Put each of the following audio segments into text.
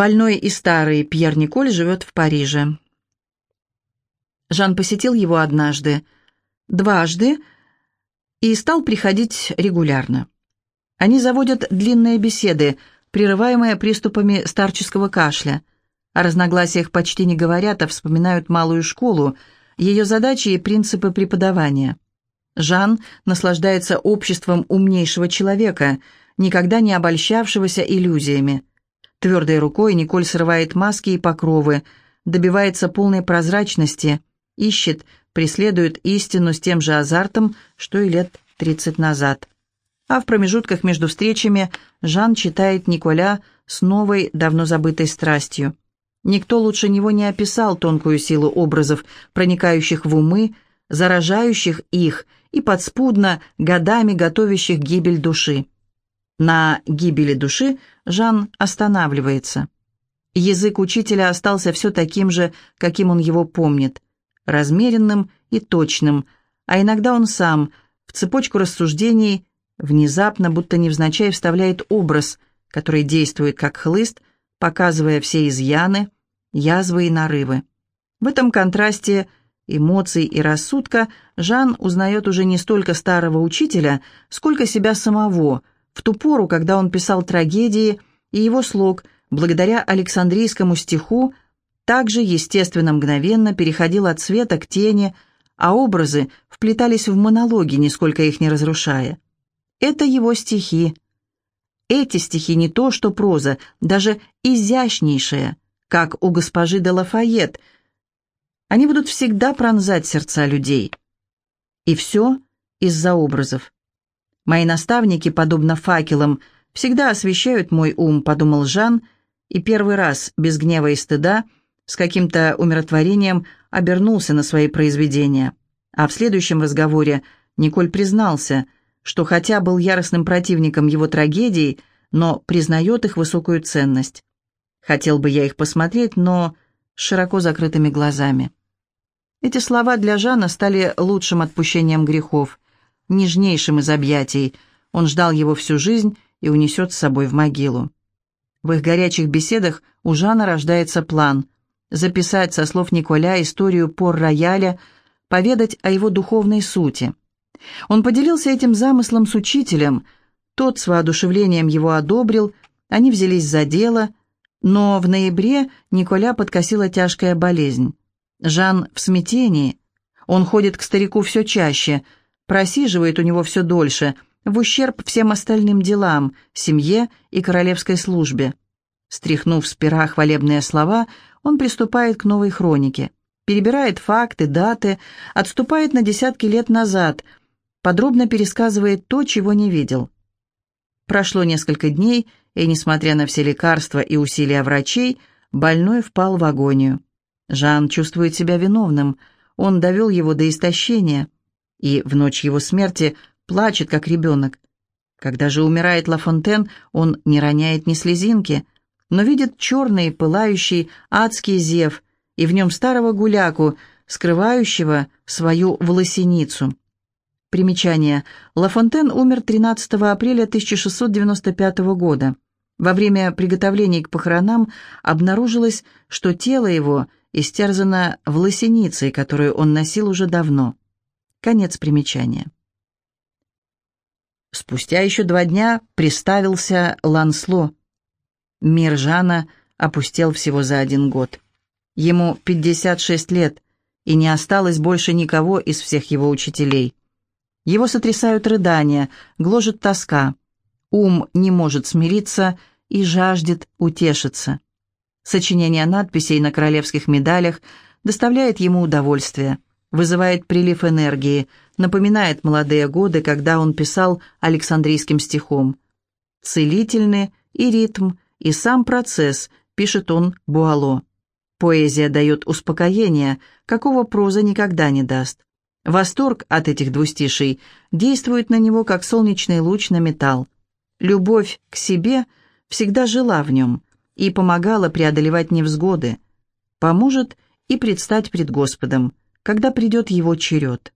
Больной и старый Пьер Николь живет в Париже. Жан посетил его однажды, дважды и стал приходить регулярно. Они заводят длинные беседы, прерываемые приступами старческого кашля. О разногласиях почти не говорят, а вспоминают малую школу, ее задачи и принципы преподавания. Жан наслаждается обществом умнейшего человека, никогда не обольщавшегося иллюзиями. Твердой рукой Николь срывает маски и покровы, добивается полной прозрачности, ищет, преследует истину с тем же азартом, что и лет 30 назад. А в промежутках между встречами Жан читает Николя с новой, давно забытой страстью. Никто лучше него не описал тонкую силу образов, проникающих в умы, заражающих их и подспудно годами готовящих гибель души. На гибели души Жан останавливается. Язык учителя остался все таким же, каким он его помнит, размеренным и точным, а иногда он сам в цепочку рассуждений внезапно, будто невзначай, вставляет образ, который действует как хлыст, показывая все изъяны, язвы и нарывы. В этом контрасте эмоций и рассудка Жан узнает уже не столько старого учителя, сколько себя самого, в ту пору, когда он писал трагедии, и его слог, благодаря Александрийскому стиху, также, естественно, мгновенно переходил от света к тени, а образы вплетались в монологи, нисколько их не разрушая. Это его стихи. Эти стихи не то, что проза, даже изящнейшая, как у госпожи де Лафайет. Они будут всегда пронзать сердца людей. И все из-за образов. Мои наставники, подобно факелам, всегда освещают мой ум, подумал Жан, и первый раз, без гнева и стыда, с каким-то умиротворением обернулся на свои произведения. А в следующем разговоре Николь признался, что хотя был яростным противником его трагедий, но признает их высокую ценность. Хотел бы я их посмотреть, но с широко закрытыми глазами. Эти слова для Жана стали лучшим отпущением грехов нежнейшим из объятий. Он ждал его всю жизнь и унесет с собой в могилу. В их горячих беседах у Жана рождается план записать со слов Николя историю пор-рояля, поведать о его духовной сути. Он поделился этим замыслом с учителем, тот с воодушевлением его одобрил, они взялись за дело, но в ноябре Николя подкосила тяжкая болезнь. Жан в смятении. Он ходит к старику все чаще – просиживает у него все дольше, в ущерб всем остальным делам, семье и королевской службе. Стряхнув с пера хвалебные слова, он приступает к новой хронике. Перебирает факты, даты, отступает на десятки лет назад, подробно пересказывает то, чего не видел. Прошло несколько дней, и, несмотря на все лекарства и усилия врачей, больной впал в агонию. Жан чувствует себя виновным. Он довел его до истощения и в ночь его смерти плачет, как ребенок. Когда же умирает Ла Фонтен, он не роняет ни слезинки, но видит черный, пылающий, адский зев, и в нем старого гуляку, скрывающего свою волосиницу. Примечание. Ла Фонтен умер 13 апреля 1695 года. Во время приготовлений к похоронам обнаружилось, что тело его истерзано волосиницей, которую он носил уже давно. Конец примечания. Спустя еще два дня приставился Лансло. Мир Жана опустел всего за один год. Ему 56 лет, и не осталось больше никого из всех его учителей. Его сотрясают рыдания, гложет тоска. Ум не может смириться и жаждет утешиться. Сочинение надписей на королевских медалях доставляет ему удовольствие – вызывает прилив энергии, напоминает молодые годы, когда он писал Александрийским стихом. «Целительны и ритм, и сам процесс», — пишет он Буало. Поэзия дает успокоение, какого проза никогда не даст. Восторг от этих двустишей действует на него, как солнечный луч на металл. Любовь к себе всегда жила в нем и помогала преодолевать невзгоды. Поможет и предстать пред Господом когда придет его черед.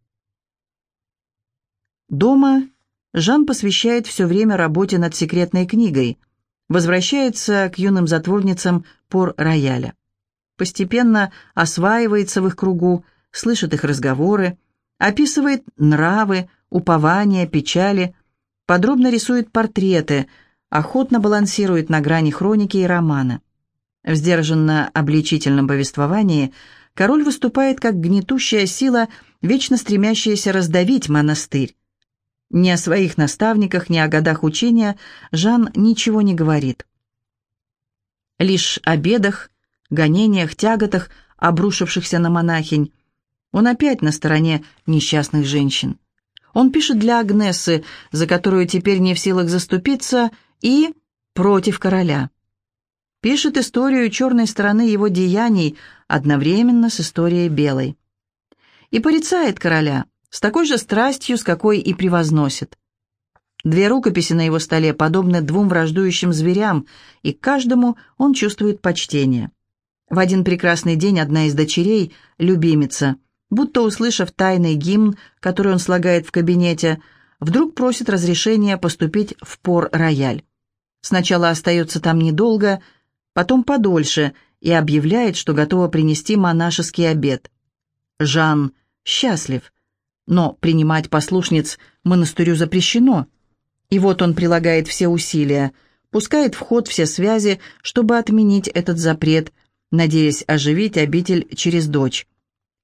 Дома Жан посвящает все время работе над секретной книгой, возвращается к юным затворницам пор-рояля. Постепенно осваивается в их кругу, слышит их разговоры, описывает нравы, упования, печали, подробно рисует портреты, охотно балансирует на грани хроники и романа. В сдержанно-обличительном повествовании король выступает как гнетущая сила, вечно стремящаяся раздавить монастырь. Ни о своих наставниках, ни о годах учения Жан ничего не говорит. Лишь о бедах, гонениях, тяготах, обрушившихся на монахинь. Он опять на стороне несчастных женщин. Он пишет для Агнессы, за которую теперь не в силах заступиться, и против короля. Пишет историю черной стороны его деяний одновременно с историей белой. И порицает короля с такой же страстью, с какой и превозносит. Две рукописи на его столе подобны двум враждующим зверям, и каждому он чувствует почтение. В один прекрасный день одна из дочерей, любимица, будто услышав тайный гимн, который он слагает в кабинете, вдруг просит разрешения поступить в пор-рояль. Сначала остается там недолго, потом подольше, и объявляет, что готова принести монашеский обед. Жан счастлив, но принимать послушниц монастырю запрещено. И вот он прилагает все усилия, пускает в ход все связи, чтобы отменить этот запрет, надеясь оживить обитель через дочь.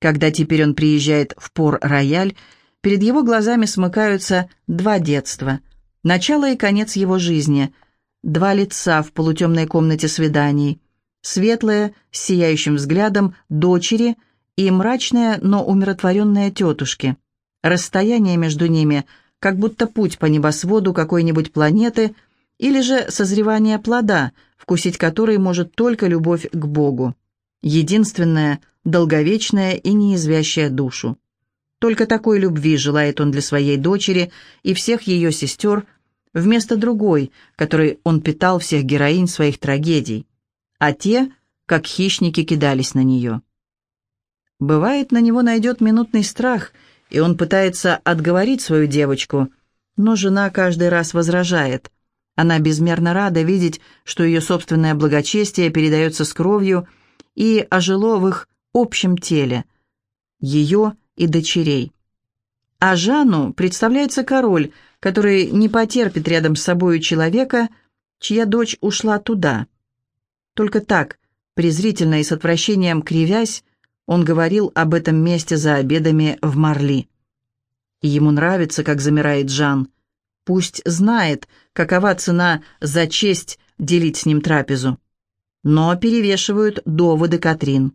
Когда теперь он приезжает в Пор-Рояль, перед его глазами смыкаются два детства, начало и конец его жизни, два лица в полутемной комнате свиданий, светлое, с сияющим взглядом, дочери и мрачная, но умиротворенная тетушки. Расстояние между ними, как будто путь по небосводу какой-нибудь планеты или же созревание плода, вкусить который может только любовь к Богу. Единственное, долговечная и неизвящая душу. Только такой любви желает он для своей дочери и всех ее сестер, вместо другой, которой он питал всех героинь своих трагедий, а те, как хищники, кидались на нее. Бывает, на него найдет минутный страх, и он пытается отговорить свою девочку, но жена каждый раз возражает. Она безмерно рада видеть, что ее собственное благочестие передается с кровью и ожило в их общем теле, ее и дочерей. А Жанну представляется король, который не потерпит рядом с собою человека, чья дочь ушла туда. Только так, презрительно и с отвращением кривясь, он говорил об этом месте за обедами в Марли. И ему нравится, как замирает Жан. Пусть знает, какова цена за честь делить с ним трапезу. Но перевешивают доводы Катрин.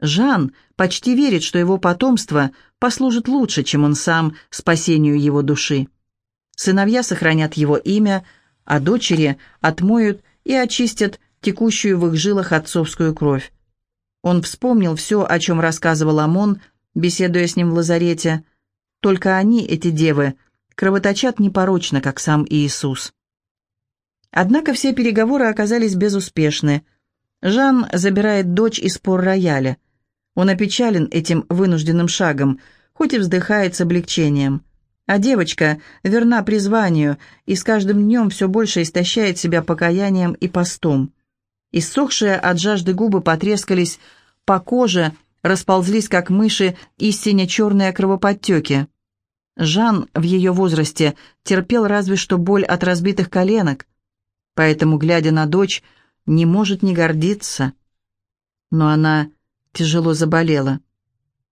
Жан почти верит, что его потомство послужит лучше, чем он сам, спасению его души. Сыновья сохранят его имя, а дочери отмоют и очистят текущую в их жилах отцовскую кровь. Он вспомнил все, о чем рассказывал Амон, беседуя с ним в лазарете. Только они, эти девы, кровоточат непорочно, как сам Иисус. Однако все переговоры оказались безуспешны. Жан забирает дочь из пор-рояля. Он опечален этим вынужденным шагом, хоть и вздыхает с облегчением. А девочка верна призванию и с каждым днем все больше истощает себя покаянием и постом. Иссохшие от жажды губы потрескались по коже, расползлись, как мыши, истине черные кровоподтеки. Жан в ее возрасте терпел разве что боль от разбитых коленок, поэтому, глядя на дочь, не может не гордиться. Но она тяжело заболела.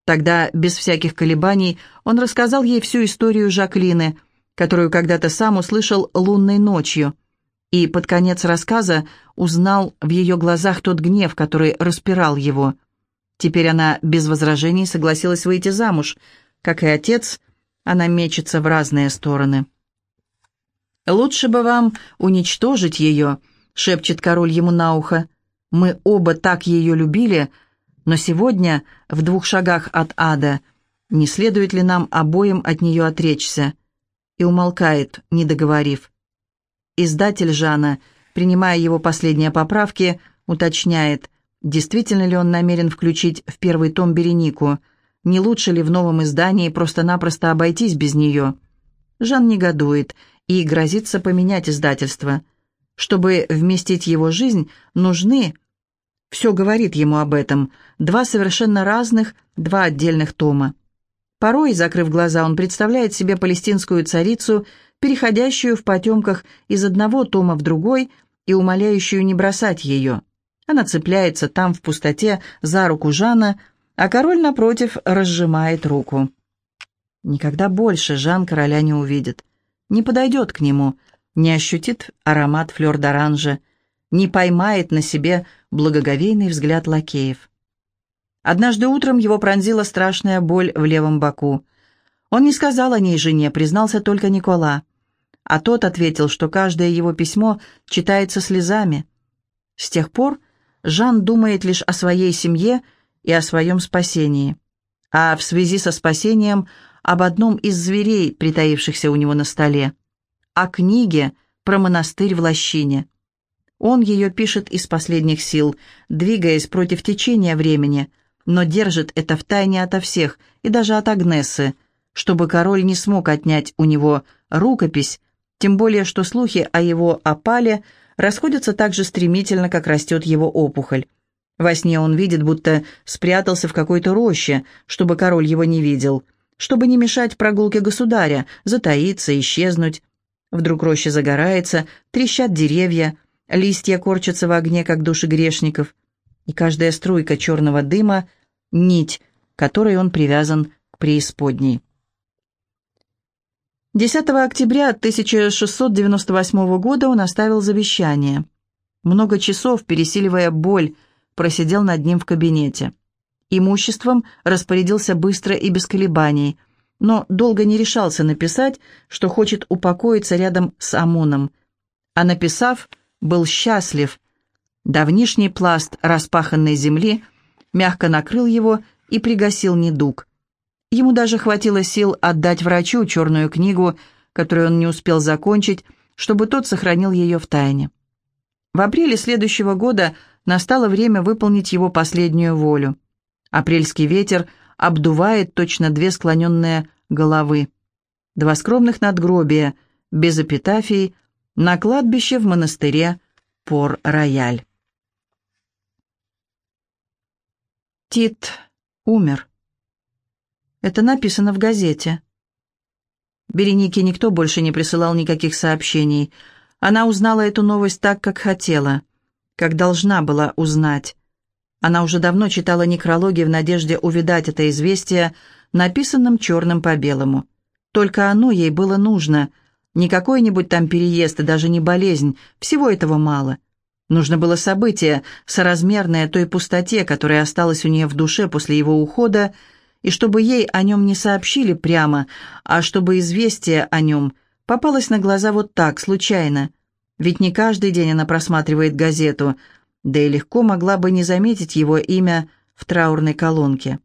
Тогда, без всяких колебаний, он рассказал ей всю историю Жаклины, которую когда-то сам услышал лунной ночью, и под конец рассказа узнал в ее глазах тот гнев, который распирал его. Теперь она без возражений согласилась выйти замуж. Как и отец, она мечется в разные стороны. «Лучше бы вам уничтожить ее», — шепчет король ему на ухо. «Мы оба так ее любили, но сегодня, в двух шагах от ада, не следует ли нам обоим от нее отречься?» И умолкает, не договорив. Издатель Жана, принимая его последние поправки, уточняет, действительно ли он намерен включить в первый том Беренику, не лучше ли в новом издании просто-напросто обойтись без нее. Жан негодует и грозится поменять издательство. Чтобы вместить его жизнь, нужны, все говорит ему об этом, два совершенно разных, два отдельных тома. Порой, закрыв глаза, он представляет себе палестинскую царицу, переходящую в потемках из одного тома в другой и умоляющую не бросать ее. Она цепляется там, в пустоте, за руку Жана, а король, напротив, разжимает руку. Никогда больше Жан короля не увидит, не подойдет к нему, не ощутит аромат флёр-д'оранжа, не поймает на себе благоговейный взгляд лакеев. Однажды утром его пронзила страшная боль в левом боку. Он не сказал о ней жене, признался только Никола. А тот ответил, что каждое его письмо читается слезами. С тех пор Жан думает лишь о своей семье и о своем спасении. А в связи со спасением об одном из зверей, притаившихся у него на столе. О книге про монастырь в лощине. Он ее пишет из последних сил, двигаясь против течения времени – но держит это в тайне ото всех, и даже от Агнессы, чтобы король не смог отнять у него рукопись, тем более что слухи о его опале расходятся так же стремительно, как растет его опухоль. Во сне он видит, будто спрятался в какой-то роще, чтобы король его не видел, чтобы не мешать прогулке государя, затаиться, исчезнуть. Вдруг роща загорается, трещат деревья, листья корчатся в огне, как души грешников и каждая струйка черного дыма — нить, которой он привязан к преисподней. 10 октября 1698 года он оставил завещание. Много часов, пересиливая боль, просидел над ним в кабинете. Имуществом распорядился быстро и без колебаний, но долго не решался написать, что хочет упокоиться рядом с Амоном. А написав, был счастлив, Давнишний пласт распаханной земли мягко накрыл его и пригасил недуг. Ему даже хватило сил отдать врачу черную книгу, которую он не успел закончить, чтобы тот сохранил ее в тайне. В апреле следующего года настало время выполнить его последнюю волю. Апрельский ветер обдувает точно две склоненные головы. Два скромных надгробия, без эпитафий, на кладбище в монастыре Пор-Рояль. Тит умер. Это написано в газете. Беренике никто больше не присылал никаких сообщений. Она узнала эту новость так, как хотела, как должна была узнать. Она уже давно читала некрологи в надежде увидать это известие, написанным черным по белому. Только оно ей было нужно. Не какой-нибудь там переезд и даже не болезнь, всего этого мало — Нужно было событие, соразмерное той пустоте, которая осталась у нее в душе после его ухода, и чтобы ей о нем не сообщили прямо, а чтобы известие о нем попалось на глаза вот так, случайно. Ведь не каждый день она просматривает газету, да и легко могла бы не заметить его имя в траурной колонке.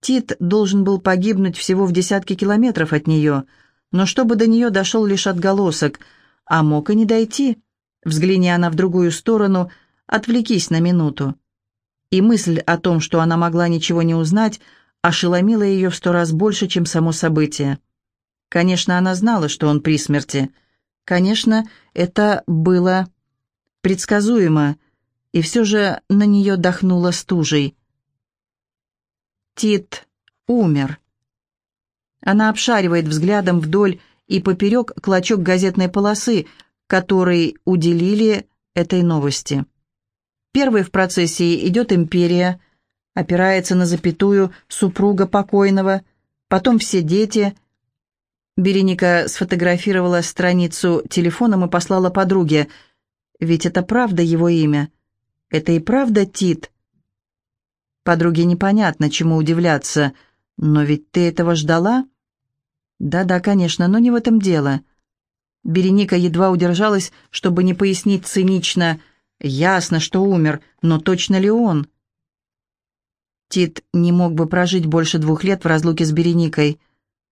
Тит должен был погибнуть всего в десятке километров от нее, но чтобы до нее дошел лишь отголосок, а мог и не дойти. Взгляни она в другую сторону, отвлекись на минуту. И мысль о том, что она могла ничего не узнать, ошеломила ее в сто раз больше, чем само событие. Конечно, она знала, что он при смерти. Конечно, это было предсказуемо, и все же на нее дохнуло стужей. Тит умер. Она обшаривает взглядом вдоль и поперек клочок газетной полосы, который уделили этой новости. Первой в процессии идет империя, опирается на запятую супруга покойного, потом все дети. Береника сфотографировала страницу телефоном и послала подруге. Ведь это правда его имя. Это и правда Тит. Подруге непонятно, чему удивляться. Но ведь ты этого ждала? Да-да, конечно, но не в этом дело. Береника едва удержалась, чтобы не пояснить цинично. «Ясно, что умер, но точно ли он?» Тит не мог бы прожить больше двух лет в разлуке с Береникой.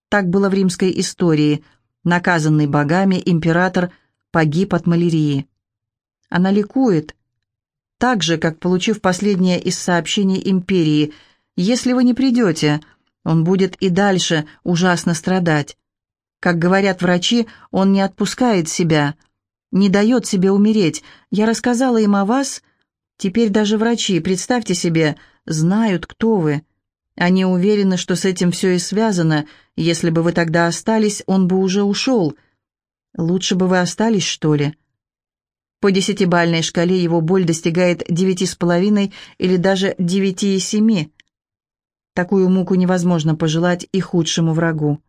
Так было в римской истории. Наказанный богами император погиб от малярии. Она ликует, так же, как получив последнее из сообщений империи. «Если вы не придете, он будет и дальше ужасно страдать. Как говорят врачи, он не отпускает себя. не дает себе умереть. Я рассказала им о вас. Теперь даже врачи, представьте себе, знают, кто вы. Они уверены, что с этим все и связано. Если бы вы тогда остались, он бы уже ушел. Лучше бы вы остались, что ли?» По десятибальной шкале его боль достигает девяти с половиной или даже девяти и семи. Такую муку невозможно пожелать и худшему врагу.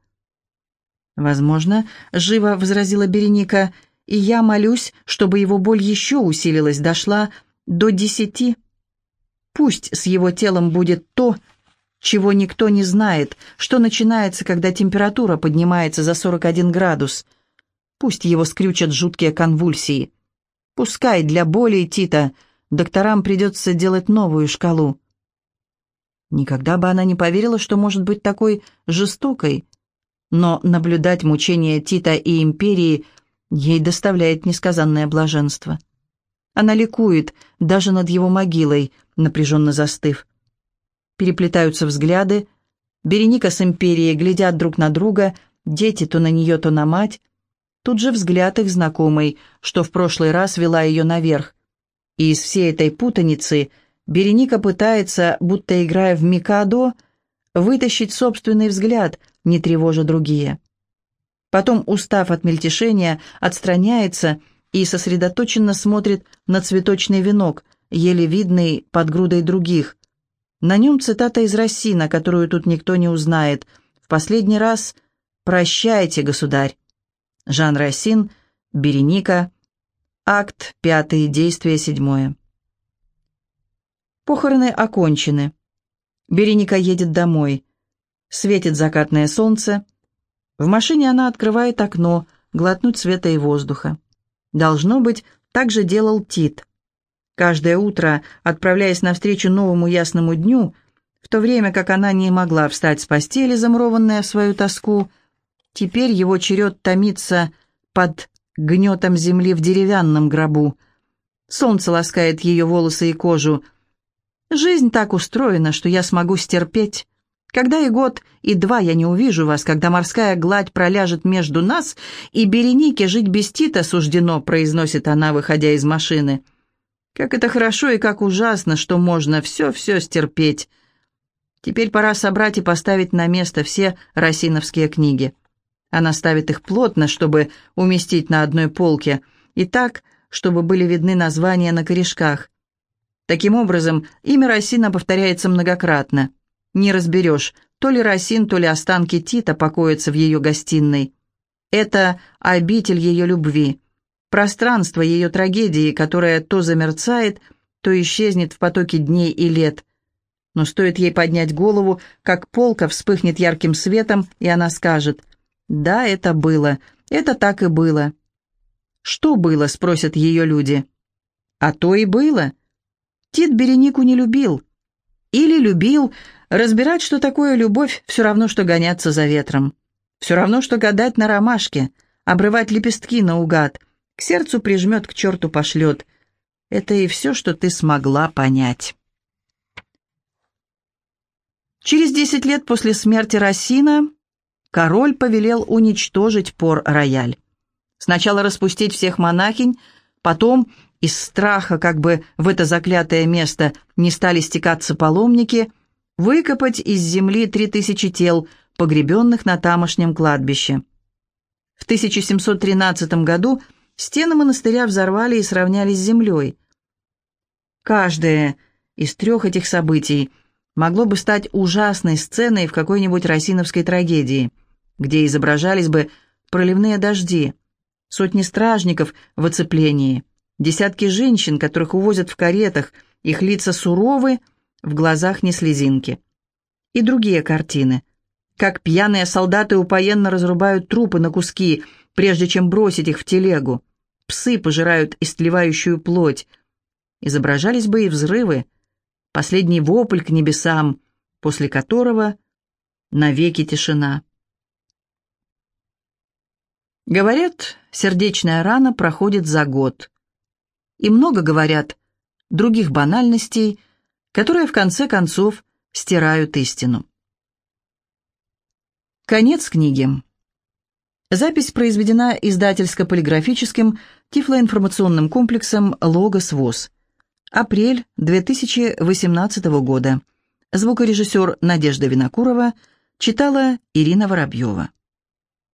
«Возможно, — живо возразила Береника, — и я молюсь, чтобы его боль еще усилилась, дошла до десяти. Пусть с его телом будет то, чего никто не знает, что начинается, когда температура поднимается за 41 градус. Пусть его скрючат жуткие конвульсии. Пускай для боли Тита докторам придется делать новую шкалу. Никогда бы она не поверила, что может быть такой жестокой, но наблюдать мучения Тита и империи ей доставляет несказанное блаженство. Она ликует даже над его могилой, напряженно застыв. Переплетаются взгляды, Береника с империей глядят друг на друга, дети то на нее, то на мать. Тут же взгляд их знакомый, что в прошлый раз вела ее наверх. И из всей этой путаницы Береника пытается, будто играя в Микадо, вытащить собственный взгляд, не тревожа другие. Потом, устав от мельтешения, отстраняется и сосредоточенно смотрит на цветочный венок, еле видный под грудой других. На нем цитата из Рассина, которую тут никто не узнает. «В последний раз прощайте, государь». Жан Рассин, Береника, акт пятый, действие седьмое. Похороны окончены. Береника едет домой. Светит закатное солнце. В машине она открывает окно, глотнуть света и воздуха. Должно быть, так же делал Тит. Каждое утро, отправляясь навстречу новому ясному дню, в то время как она не могла встать с постели, замурованная в свою тоску, теперь его черед томится под гнетом земли в деревянном гробу. Солнце ласкает ее волосы и кожу. Жизнь так устроена, что я смогу стерпеть. Когда и год, и два я не увижу вас, когда морская гладь проляжет между нас, и Беренике жить без Тита суждено, произносит она, выходя из машины. Как это хорошо и как ужасно, что можно все-все стерпеть. Теперь пора собрать и поставить на место все росиновские книги. Она ставит их плотно, чтобы уместить на одной полке, и так, чтобы были видны названия на корешках. Таким образом, имя Росина повторяется многократно. Не разберешь, то ли Росин, то ли останки Тита покоятся в ее гостиной. Это обитель ее любви, пространство ее трагедии, которое то замерцает, то исчезнет в потоке дней и лет. Но стоит ей поднять голову, как полка вспыхнет ярким светом, и она скажет «Да, это было, это так и было». «Что было?» — спросят ее люди. «А то и было». Тит Беренику не любил. Или любил, разбирать, что такое любовь, все равно, что гоняться за ветром. Все равно, что гадать на ромашке, обрывать лепестки наугад. К сердцу прижмет, к черту пошлет. Это и все, что ты смогла понять. Через десять лет после смерти Рассина король повелел уничтожить пор-рояль. Сначала распустить всех монахинь, потом из страха, как бы в это заклятое место не стали стекаться паломники, выкопать из земли три тысячи тел, погребенных на тамошнем кладбище. В 1713 году стены монастыря взорвали и сравняли с землей. Каждое из трех этих событий могло бы стать ужасной сценой в какой-нибудь росиновской трагедии, где изображались бы проливные дожди, сотни стражников в оцеплении – Десятки женщин, которых увозят в каретах, их лица суровы, в глазах не слезинки. И другие картины. Как пьяные солдаты упоенно разрубают трупы на куски, прежде чем бросить их в телегу. Псы пожирают истлевающую плоть. Изображались бы и взрывы. Последний вопль к небесам, после которого навеки тишина. Говорят, сердечная рана проходит за год и много говорят других банальностей, которые в конце концов стирают истину. Конец книги. Запись произведена издательско-полиграфическим тифлоинформационным комплексом «Логос ВОЗ». Апрель 2018 года. Звукорежиссер Надежда Винокурова читала Ирина Воробьева.